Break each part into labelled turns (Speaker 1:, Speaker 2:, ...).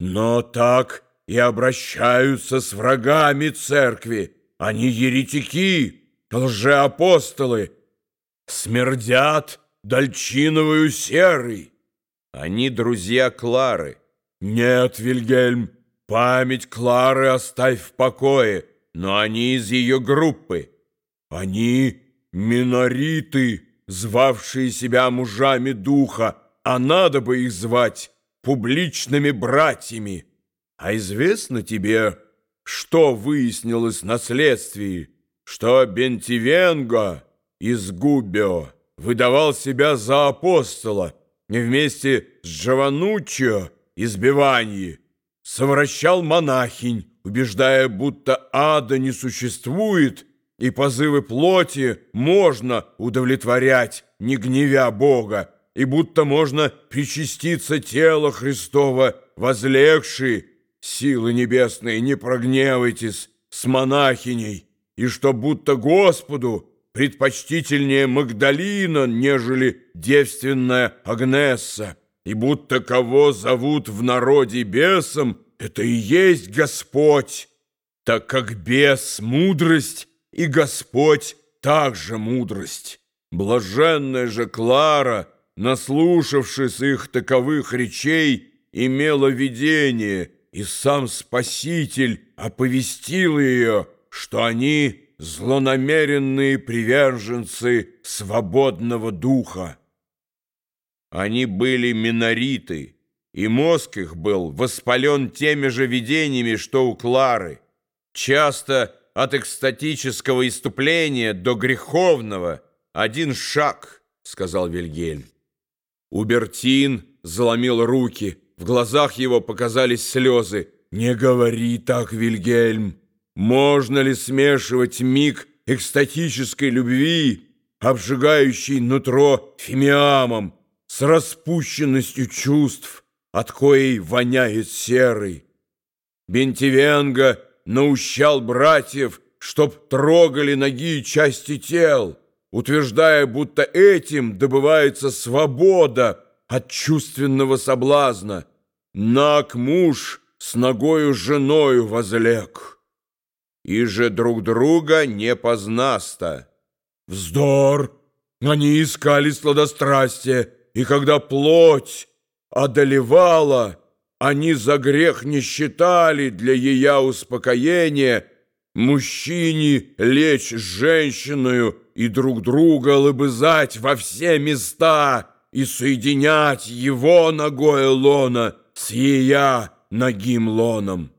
Speaker 1: Но так и обращаются с врагами церкви. Они еретики, лжеапостолы, смердят дольчиновую серой.
Speaker 2: Они друзья Клары.
Speaker 1: Нет, Вильгельм, память Клары оставь в покое, но они из ее группы. Они минориты, звавшие себя мужами духа, а надо бы их звать публичными братьями. А известно тебе, что выяснилось на следствии, что Бентивенго из Губио выдавал себя за апостола и вместе с Джовануччо из Биваньи совращал монахинь, убеждая, будто ада не существует, и позывы плоти можно удовлетворять, не гневя Бога, и будто можно причаститься тела Христова, возлегшие, силы небесные, не прогневайтесь, с монахиней, и что будто Господу предпочтительнее Магдалина, нежели девственная Агнесса, и будто кого зовут в народе бесом, это и есть Господь, так как бес — мудрость, и Господь — также мудрость. Блаженная же Клара, наслушавшись их таковых речей, имела видение, и сам Спаситель оповестил ее, что они злонамеренные приверженцы свободного духа. Они были минориты, и мозг их был воспален теми же видениями, что у Клары. Часто от экстатического иступления до греховного один шаг, сказал Вильгельм. Убертин заломил руки, в глазах его показались слезы. «Не говори так, Вильгельм! Можно ли смешивать миг экстатической любви, обжигающей нутро фимиамом, с распущенностью чувств, от коей воняет серый? Бентивенго наущал братьев, чтоб трогали ноги и части тел, утверждая, будто этим добывается свобода от чувственного соблазна. Наг муж с ногою женою возлег и же друг друга не познаста. Вздор! Они искали сладострастие, и когда плоть одолевала, они за грех не считали для ее успокоения мужчине лечь с женщиною и друг друга лобызать во все места и соединять его ногой лона с ее ногим лоном.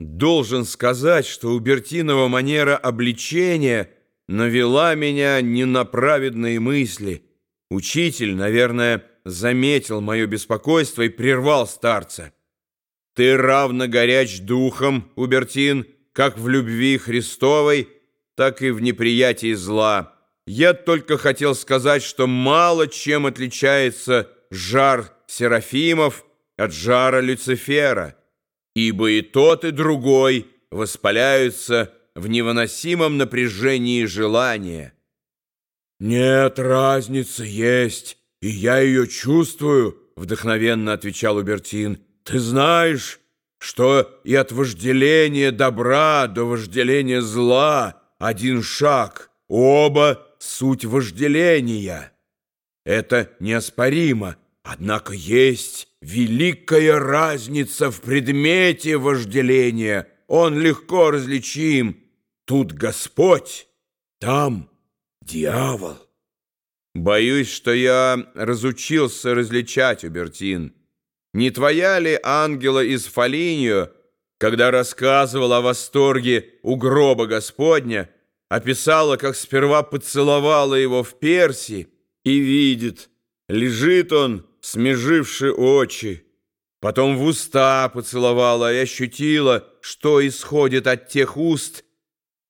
Speaker 1: Должен сказать, что у Бертинова манера обличения навела меня не на праведные мысли. Учитель, наверное, заметил мое беспокойство и прервал старца. «Ты равно горяч духом, Убертин, как в любви Христовой, так и в неприятии зла. Я только хотел сказать, что мало чем отличается жар Серафимов от жара Люцифера» ибо и тот, и другой воспаляются в невыносимом напряжении желания. «Нет, разница есть, и я ее чувствую», — вдохновенно отвечал Убертин. «Ты знаешь, что и от вожделения добра до вожделения зла один шаг, оба — суть вожделения. Это неоспоримо». Однако есть великая разница в предмете вожделения. Он легко различим. Тут Господь, там дьявол. Боюсь, что я разучился различать, Убертин. Не твоя ли ангела из Фолиньо, когда рассказывал о восторге у гроба Господня, описала, как сперва поцеловала его в перси и видит, лежит он, смеживши очи. Потом в уста поцеловала и ощутила, что исходит от тех уст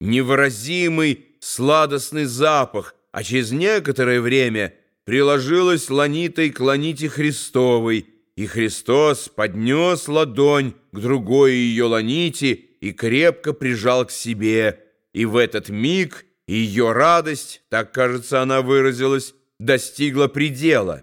Speaker 1: невыразимый сладостный запах, а через некоторое время приложилась ланитой к ланите Христовой, и Христос поднес ладонь к другой ее ланите и крепко прижал к себе, и в этот миг ее радость, так, кажется, она выразилась, достигла предела.